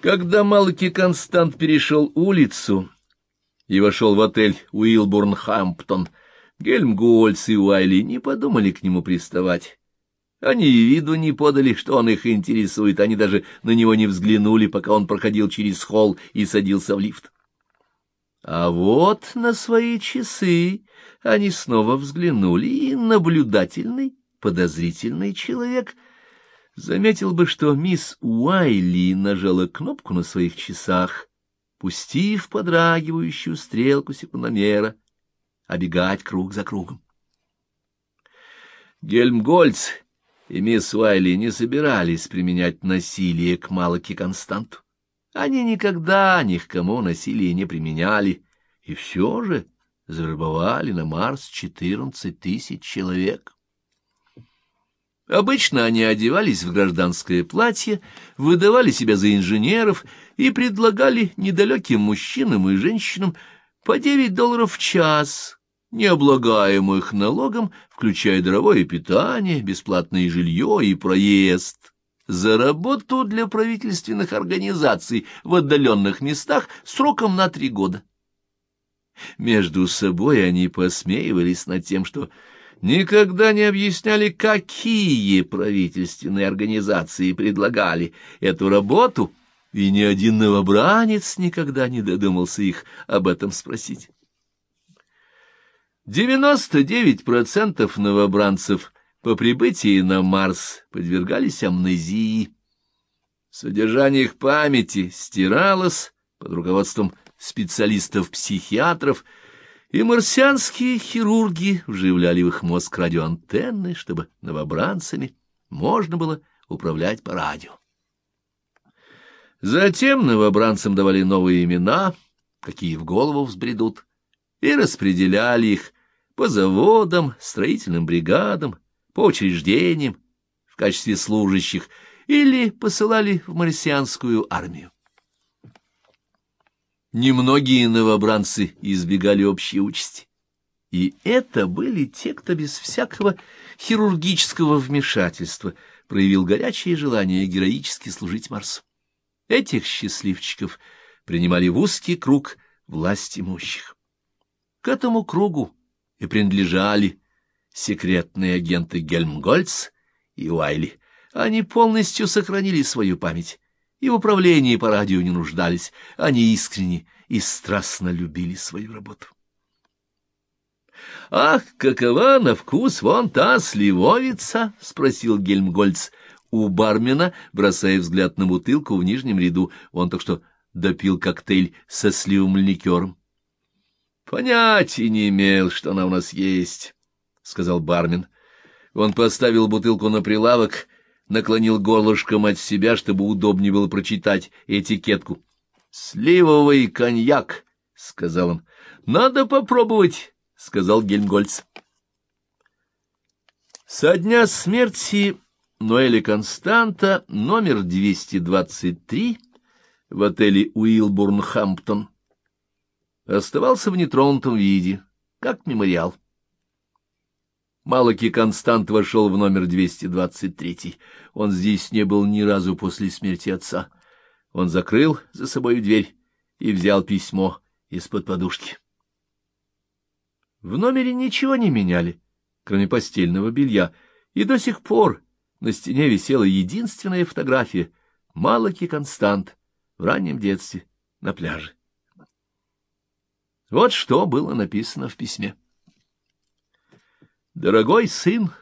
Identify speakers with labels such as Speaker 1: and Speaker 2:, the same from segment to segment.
Speaker 1: Когда Малки Констант перешел улицу и вошел в отель Уилбурн Хамптон, Гельмгольц и Уайли не подумали к нему приставать. Они и виду не подали, что он их интересует, они даже на него не взглянули, пока он проходил через холл и садился в лифт. А вот на свои часы они снова взглянули, и наблюдательный, подозрительный человек заметил бы, что мисс Уайли нажала кнопку на своих часах, пустив подрагивающую стрелку секундомера, обегать круг за кругом. Гельмгольц и мисс Уайли не собирались применять насилие к Малаке Константу. Они никогда ни к кому насилие не применяли, и все же завербовали на Марс четырнадцать тысяч человек. Обычно они одевались в гражданское платье, выдавали себя за инженеров и предлагали недалеким мужчинам и женщинам по девять долларов в час не облагаемых налогом, включая дорогое питание, бесплатное жилье и проезд, за работу для правительственных организаций в отдаленных местах сроком на три года. Между собой они посмеивались над тем, что никогда не объясняли, какие правительственные организации предлагали эту работу, и ни один новобранец никогда не додумался их об этом спросить. 99% новобранцев по прибытии на Марс подвергались амнезии. Содержание их памяти стиралось под руководством специалистов-психиатров, и марсианские хирурги вживляли в их мозг радиоантенны, чтобы новобранцами можно было управлять по радио. Затем новобранцам давали новые имена, какие в голову взбредут, и распределяли их по заводам, строительным бригадам, по учреждениям в качестве служащих или посылали в марсианскую армию. Немногие новобранцы избегали общей участи. И это были те, кто без всякого хирургического вмешательства проявил горячее желание героически служить Марсу. Этих счастливчиков принимали в узкий круг власть имущих. К этому кругу и принадлежали секретные агенты Гельмгольц и Уайли. Они полностью сохранили свою память и в управлении по радио не нуждались. Они искренне и страстно любили свою работу. «Ах, какова на вкус вон та сливовица!» — спросил Гельмгольц у бармена, бросая взгляд на бутылку в нижнем ряду. Он так что допил коктейль со сливовым ликером. Понятия не имел, что она у нас есть, — сказал бармен. Он поставил бутылку на прилавок, наклонил горлышком от себя, чтобы удобнее было прочитать этикетку. — Сливовый коньяк, — сказал он. — Надо попробовать, — сказал Гельмгольц. Со дня смерти Ноэля Константа, номер 223, в отеле Уилбурн-Хамптон, оставался в нетронутом виде, как мемориал. Малаки Констант вошел в номер 223. Он здесь не был ни разу после смерти отца. Он закрыл за собой дверь и взял письмо из-под подушки. В номере ничего не меняли, кроме постельного белья, и до сих пор на стене висела единственная фотография — Малаки Констант в раннем детстве на пляже. Вот что было написано в письме. «Дорогой сын,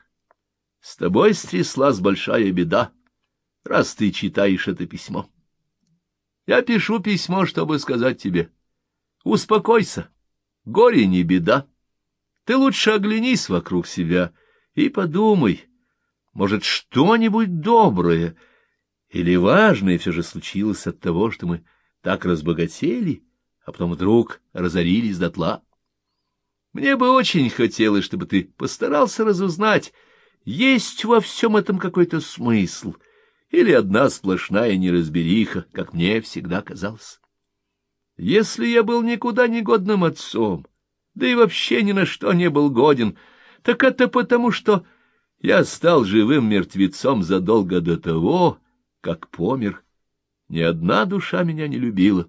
Speaker 1: с тобой стряслась большая беда, раз ты читаешь это письмо. Я пишу письмо, чтобы сказать тебе, успокойся, горе не беда. Ты лучше оглянись вокруг себя и подумай, может, что-нибудь доброе или важное все же случилось от того, что мы так разбогатели» а потом вдруг разорились дотла. Мне бы очень хотелось, чтобы ты постарался разузнать, есть во всем этом какой-то смысл или одна сплошная неразбериха, как мне всегда казалось. Если я был никуда не годным отцом, да и вообще ни на что не был годен, так это потому, что я стал живым мертвецом задолго до того, как помер Ни одна душа меня не любила.